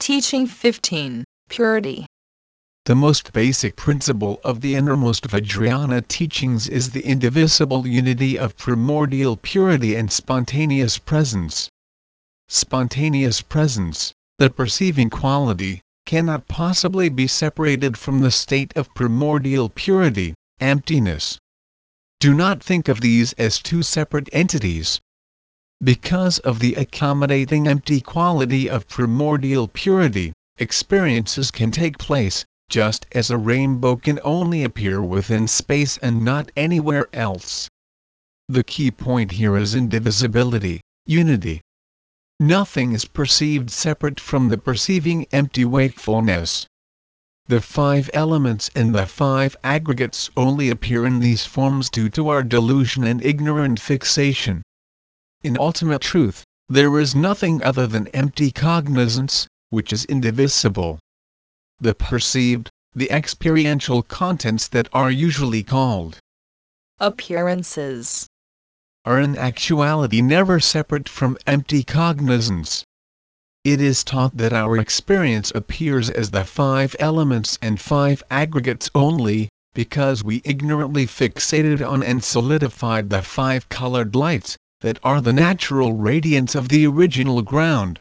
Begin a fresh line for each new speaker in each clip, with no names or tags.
Teaching 15 Purity.
The most basic principle of the innermost Vajrayana teachings is the indivisible unity of primordial purity and spontaneous presence. Spontaneous presence, the perceiving quality, cannot possibly be separated from the state of primordial purity, emptiness. Do not think of these as two separate entities. Because of the accommodating empty quality of primordial purity, experiences can take place, just as a rainbow can only appear within space and not anywhere else. The key point here is indivisibility, unity. Nothing is perceived separate from the perceiving empty wakefulness. The five elements and the five aggregates only appear in these forms due to our delusion and ignorant fixation. In ultimate truth, there is nothing other than empty cognizance, which is indivisible. The perceived, the experiential contents that are usually called
appearances
are in actuality never separate from empty cognizance. It is taught that our experience appears as the five elements and five aggregates only, because we ignorantly fixated on and solidified the five colored lights, that are the natural radiance of the original ground.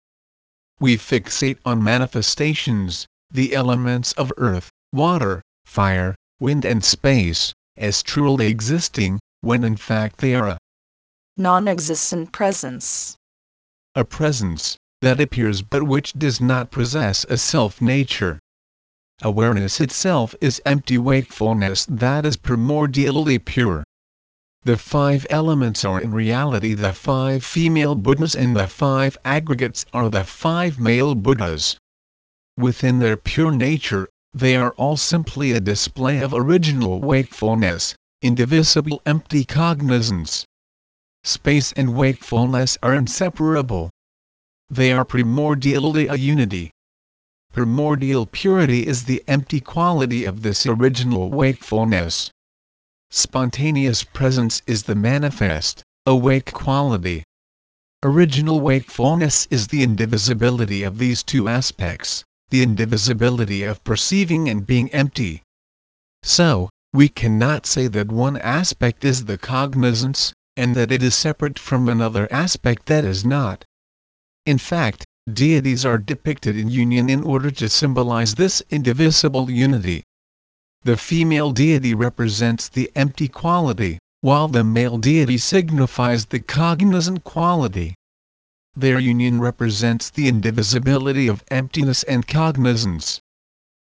We fixate on manifestations, the elements of earth, water, fire, wind and space, as truly existing, when in fact they are a
non-existent presence.
A presence that appears but which does not possess a self-nature. Awareness itself is empty wakefulness that is primordially pure. The five elements are in reality the five female Buddhas and the five aggregates are the five male Buddhas. Within their pure nature, they are all simply a display of original wakefulness, indivisible empty cognizance. Space and wakefulness are inseparable. They are primordially a unity. Primordial purity is the empty quality of this original wakefulness. Spontaneous presence is the manifest, awake quality. Original wakefulness is the indivisibility of these two aspects, the indivisibility of perceiving and being empty. So, we cannot say that one aspect is the cognizance, and that it is separate from another aspect that is not. In fact, deities are depicted in union in order to symbolize this indivisible unity. The female deity represents the empty quality, while the male deity signifies the cognizant quality. Their union represents the indivisibility of emptiness and cognizance.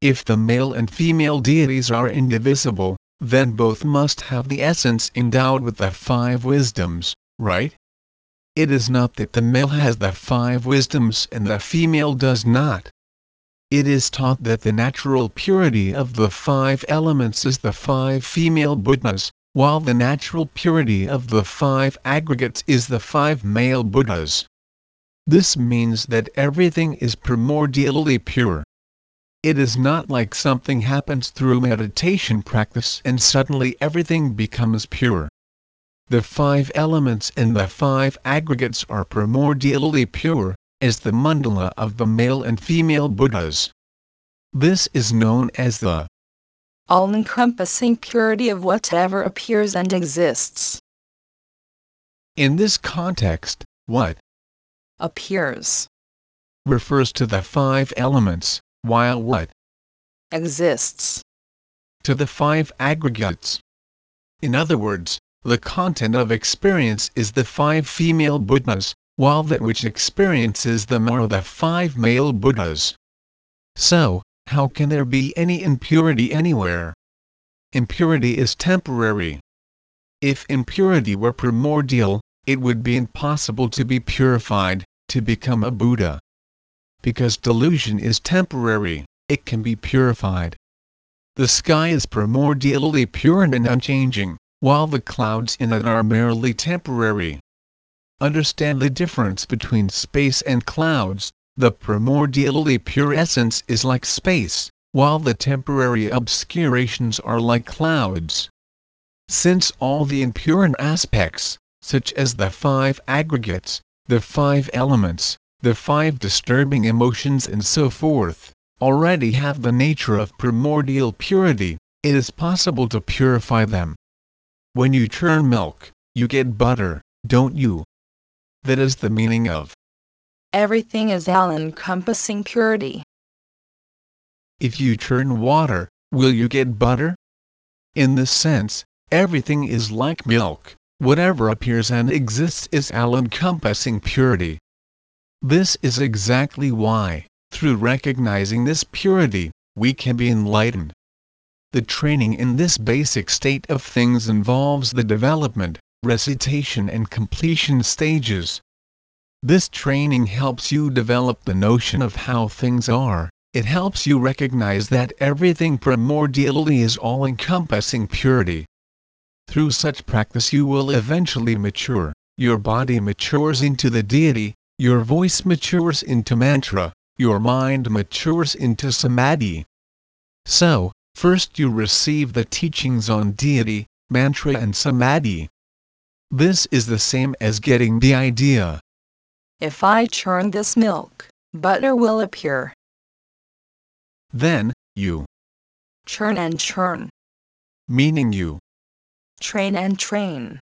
If the male and female deities are indivisible, then both must have the essence endowed with the five wisdoms, right? It is not that the male has the five wisdoms and the female does not. It is taught that the natural purity of the five elements is the five female Buddhas, while the natural purity of the five aggregates is the five male Buddhas. This means that everything is primordially pure. It is not like something happens through meditation practice and suddenly everything becomes pure. The five elements and the five aggregates are primordially pure, as the mandala of the male and female Buddhas. This is known as the
all-encompassing purity of whatever appears and exists.
In this context, what
appears
refers to the five elements, while what
exists
to the five aggregates. In other words, the content of experience is the five female Buddhas, while that which experiences them are the five male Buddhas. So, how can there be any impurity anywhere? Impurity is temporary. If impurity were primordial, it would be impossible to be purified, to become a Buddha. Because delusion is temporary, it can be purified. The sky is primordially pure and unchanging, while the clouds in it are merely temporary. Understand the difference between space and clouds, the primordially pure essence is like space, while the temporary obscurations are like clouds. Since all the impure aspects, such as the five aggregates, the five elements, the five disturbing emotions and so forth, already have the nature of primordial purity, it is possible to purify them. When you churn milk, you get butter, don't you? That is the meaning of
Everything is all encompassing purity.
if you churn water, will you get butter? In this sense, everything is like milk, whatever appears and exists is all encompassing purity. This is exactly why, through recognizing this purity, we can be enlightened. The training in this basic state of things involves the development, recitation, and completion stages. This training helps you develop the notion of how things are, it helps you recognize that everything primordially is all encompassing purity. Through such practice, you will eventually mature, your body matures into the deity, your voice matures into mantra, your mind matures into samadhi. So, first you receive the teachings on deity, mantra, and samadhi. This is the same as getting the idea.
If I churn this milk, butter will appear.
Then, you,
Churn and churn.
meaning you,
Train and train.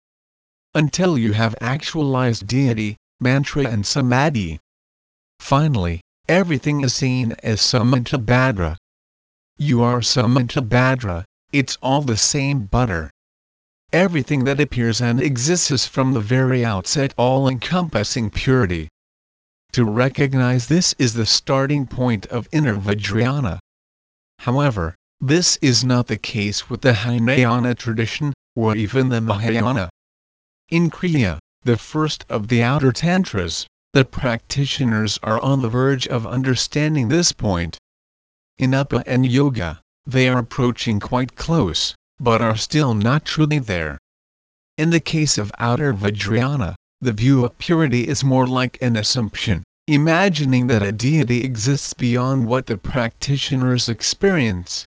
until you have actualized deity, mantra, and samadhi. Finally, everything is seen as samantabhadra. You are samantabhadra, it's all the same butter. Everything that appears and exists is from the very outset all encompassing purity. To recognize this is the starting point of inner Vajrayana. However, this is not the case with the Hinayana tradition, or even the Mahayana. In Kriya, the first of the outer tantras, the practitioners are on the verge of understanding this point. In Upa and Yoga, they are approaching quite close, but are still not truly there. In the case of outer Vajrayana, the view of purity is more like an assumption, imagining that a deity exists beyond what the practitioners experience.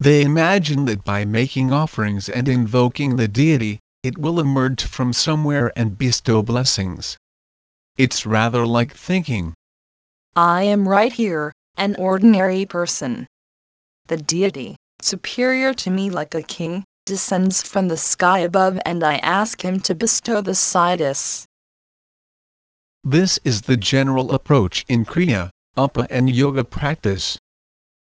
They imagine that by making offerings and invoking the deity, it will emerge from somewhere and bestow blessings. It's rather like thinking,
I am right here, an ordinary person. The deity, superior to me like a king, descends from the sky above and I ask him to bestow the siddhis.
this is the general approach in Kriya, Upa and Yoga practice.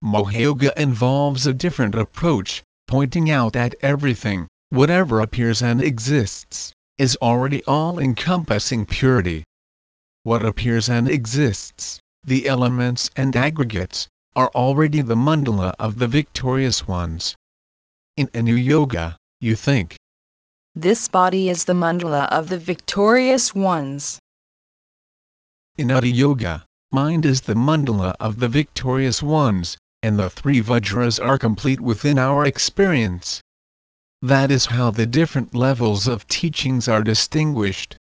Mahayoga involves a different approach, pointing out that everything, whatever appears and exists, is already all encompassing purity. What appears and exists, the elements and aggregates, are already the mandala of the victorious ones. In Anu Yoga, you think,
This body is the mandala of the victorious ones.
in Ati Yoga, mind is the mandala of the victorious ones, and the three vajras are complete within our experience. That is how the different levels of teachings are distinguished.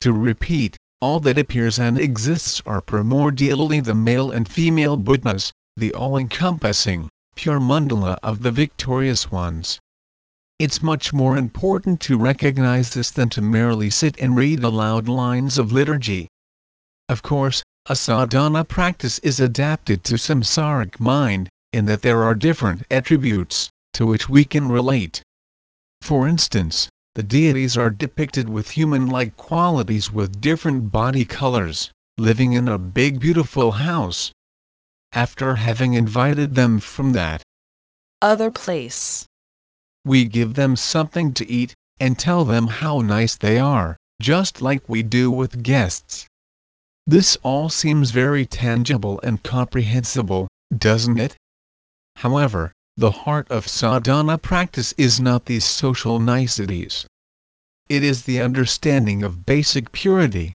To repeat, all that appears and exists are primordially the male and female Buddhas, the all-encompassing, pure mandala of the victorious ones. It's much more important to recognize this than to merely sit and read aloud lines of liturgy. Of course, a sadhana practice is adapted to samsaric mind, in that there are different attributes, to which we can relate. For instance, the deities are depicted with human-like qualities with different body colors, living in a big beautiful house. After having invited them from that,
Other place.
we give them something to eat, and tell them how nice they are, just like we do with guests. This all seems very tangible and comprehensible, doesn't it? However, the heart of sadhana practice is not these social niceties. It is the understanding of basic purity.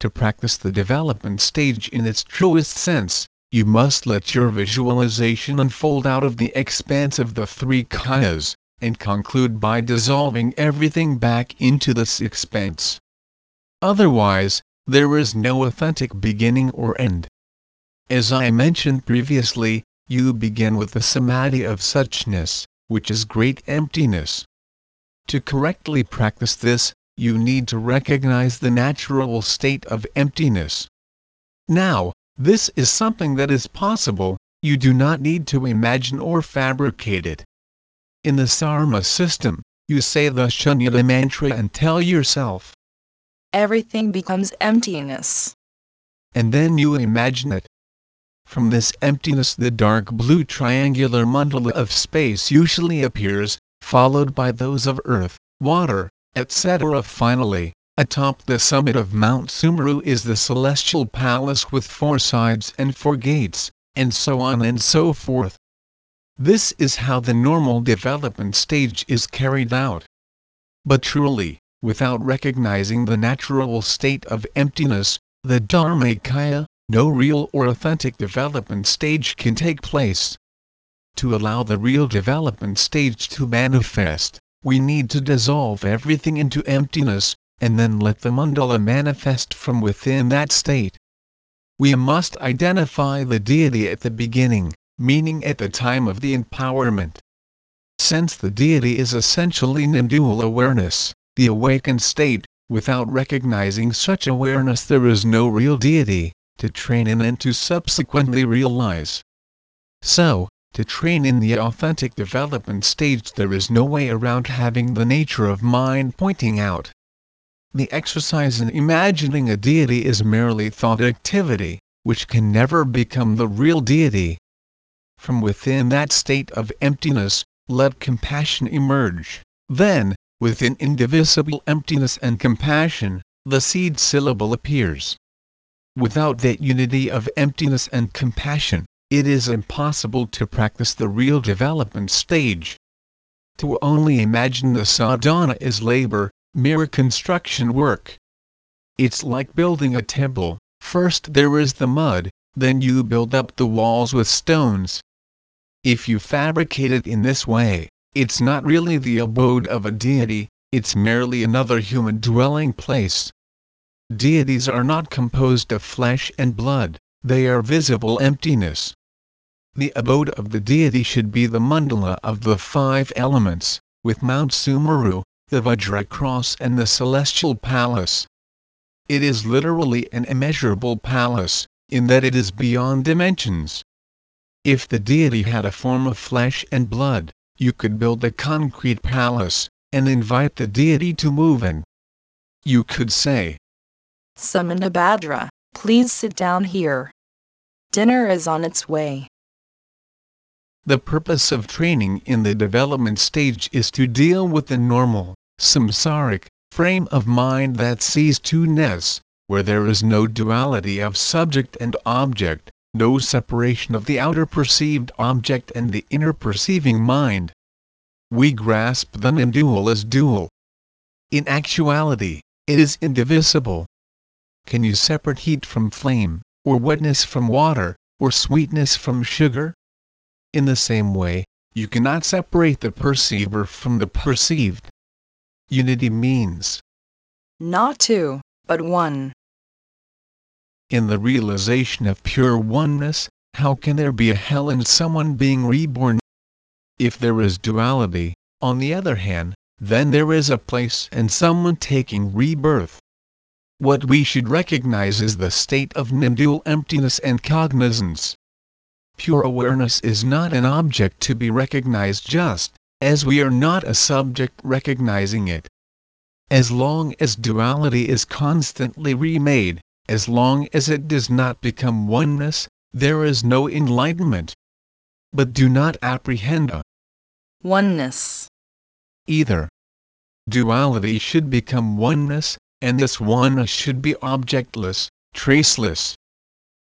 To practice the development stage in its truest sense, you must let your visualization unfold out of the expanse of the three kayas, and conclude by dissolving everything back into this expanse. Otherwise, there is no authentic beginning or end. As I mentioned previously, you begin with the samadhi of suchness, which is great emptiness. To correctly practice this, you need to recognize the natural state of emptiness. Now, this is something that is possible, you do not need to imagine or fabricate it. In the Sarma system, you say the Shunyata mantra and tell yourself,
Everything becomes emptiness.
and then you imagine it. From this emptiness the dark blue triangular mandala of space usually appears, followed by those of earth, water, etc. Finally, atop the summit of Mount Sumeru is the celestial palace with four sides and four gates, and so on and so forth. This is how the normal development stage is carried out. But truly, without recognizing the natural state of emptiness, the Dharmakaya, no real or authentic development stage can take place. To allow the real development stage to manifest, we need to dissolve everything into emptiness, and then let the mandala manifest from within that state. We must identify the deity at the beginning, meaning at the time of the empowerment. Since the deity is essentially non-dual awareness, the awakened state, without recognizing such awareness there is no real deity, to train in and to subsequently realize. So, to train in the authentic development stage there is no way around having the nature of mind pointing out. The exercise in imagining a deity is merely thought activity, which can never become the real deity. From within that state of emptiness, let compassion emerge. Then, within indivisible emptiness and compassion, the seed syllable appears. Without that unity of emptiness and compassion, it is impossible to practice the real development stage. To only imagine the sadhana is labor, mere construction work. It's like building a temple, first there is the mud, then you build up the walls with stones. If you fabricate it in this way, it's not really the abode of a deity, it's merely another human dwelling place. Deities are not composed of flesh and blood, they are visible emptiness. The abode of the deity should be the mandala of the five elements, with Mount Sumeru, the Vajra cross and the celestial palace. It is literally an immeasurable palace, in that it is beyond dimensions. If the deity had a form of flesh and blood, you could build a concrete palace, and invite the deity to move in. You could say,
Samantabhadra, please sit down here. Dinner is on its way.
The purpose of training in the development stage is to deal with the normal, samsaric, frame of mind that sees two-ness, where there is no duality of subject and object, no separation of the outer perceived object and the inner perceiving mind. We grasp the non-dual as dual. In actuality, it is indivisible. Can you separate heat from flame, or wetness from water, or sweetness from sugar? In the same way, you cannot separate the perceiver from the perceived. Unity means,
Not two, but one.
in the realization of pure oneness, how can there be a hell and someone being reborn? If there is duality, on the other hand, then there is a place and someone taking rebirth. What we should recognize is the state of non-dual emptiness and cognizance. Pure awareness is not an object to be recognized just as we are not a subject recognizing it. As long as duality is constantly remade, as long as it does not become oneness, there is no enlightenment. But do not apprehend a
Oneness.
either. Duality should become oneness, and this one should be objectless, traceless.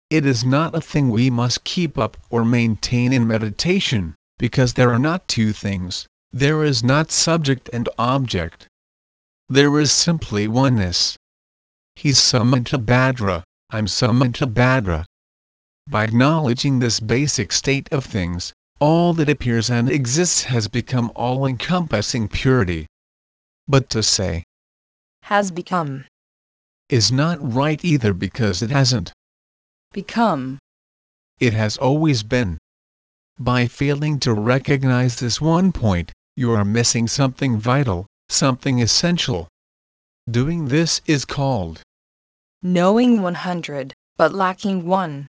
It is not a thing we must keep up or maintain in meditation, because there are not two things, there is not subject and object. There is simply oneness. He's Samantabhadra, I'm Samantabhadra. By acknowledging this basic state of things, all that appears and exists has become all-encompassing purity. But to say,
Has become.
is not right either because it hasn't.
Become.
It has always been. By failing to recognize this one point, you are missing something vital, something essential. Doing this is called
knowing 100, but lacking 1.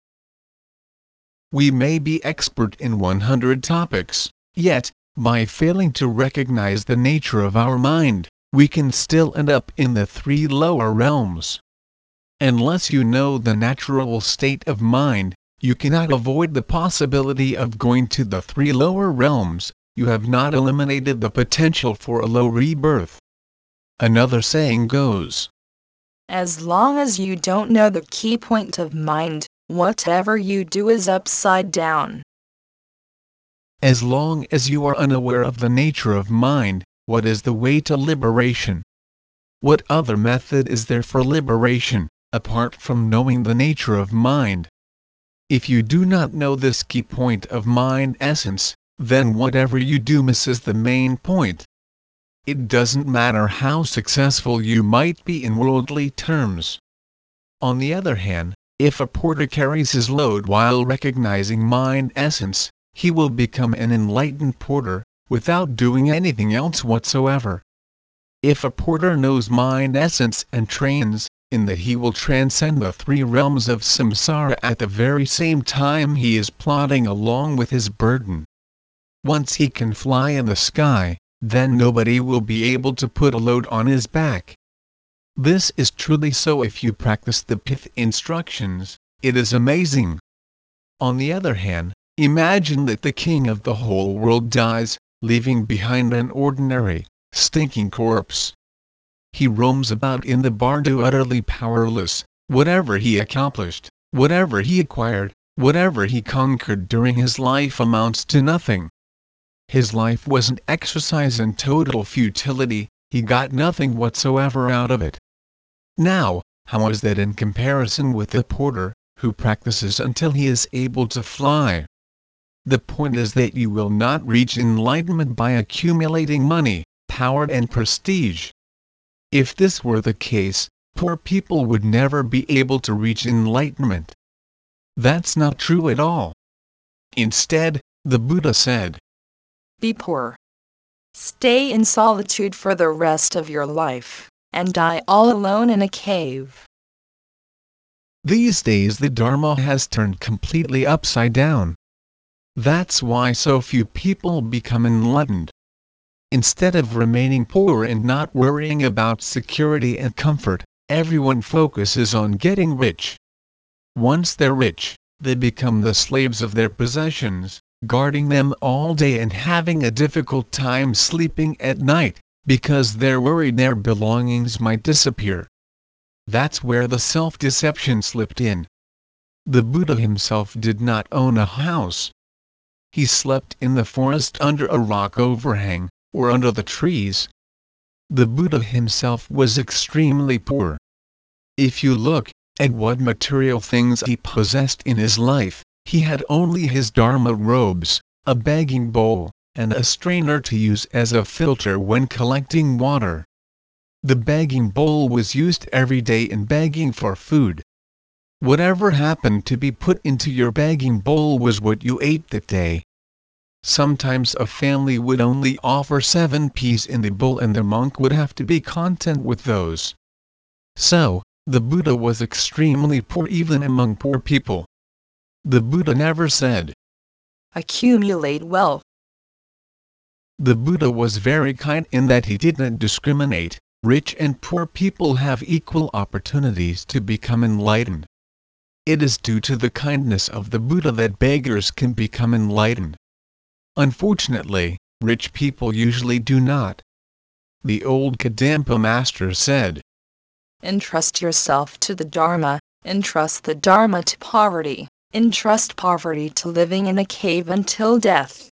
We may be expert in 100 topics, yet, by failing to recognize the nature of our mind, we can still end up in the three lower realms. Unless you know the natural state of mind, you cannot avoid the possibility of going to the three lower realms, you have not eliminated the potential for a low rebirth. Another saying goes
As long as you don't know the key point of mind, whatever you do is upside down.
As long as you are unaware of the nature of mind, what is the way to liberation? What other method is there for liberation, apart from knowing the nature of mind? If you do not know this key point of mind essence, then whatever you do misses the main point. It doesn't matter how successful you might be in worldly terms. On the other hand, if a porter carries his load while recognizing mind essence, he will become an enlightened porter, without doing anything else whatsoever. If a porter knows mind essence and trains, in that he will transcend the three realms of samsara at the very same time he is plodding along with his burden. Once he can fly in the sky, then nobody will be able to put a load on his back. This is truly so if you practice the pith instructions, it is amazing. On the other hand, imagine that the king of the whole world dies, leaving behind an ordinary, stinking corpse. He roams about in the bardo utterly powerless, whatever he accomplished, whatever he acquired, whatever he conquered during his life amounts to nothing. His life was an exercise in total futility, he got nothing whatsoever out of it. Now, how is that in comparison with the porter, who practices until he is able to fly? The point is that you will not reach enlightenment by accumulating money, power and prestige. If this were the case, poor people would never be able to reach enlightenment. That's not true at all. Instead, the Buddha said,
Be poor. Stay in solitude for the rest of your life, and die all alone in a cave.
These days the Dharma has turned completely upside down. That's why so few people become enlightened. Instead of remaining poor and not worrying about security and comfort, everyone focuses on getting rich. Once they're rich, they become the slaves of their possessions, guarding them all day and having a difficult time sleeping at night, because they're worried their belongings might disappear. That's where the self-deception slipped in. The Buddha himself did not own a house, he slept in the forest under a rock overhang, or under the trees. The Buddha himself was extremely poor. If you look at what material things he possessed in his life, he had only his Dharma robes, a begging bowl, and a strainer to use as a filter when collecting water. The begging bowl was used every day in begging for food. Whatever happened to be put into your begging bowl was what you ate that day. Sometimes a family would only offer seven peas in the bowl and the monk would have to be content with those. So, the Buddha was extremely poor even among poor people. The Buddha never said,
Accumulate wealth.
The Buddha was very kind in that he didn't discriminate, rich and poor people have equal opportunities to become enlightened. It is due to the kindness of the Buddha that beggars can become enlightened. Unfortunately, rich people usually do not. The old Kadampa master said,
Entrust yourself to the Dharma, entrust the Dharma to poverty, entrust poverty to living in a cave until death.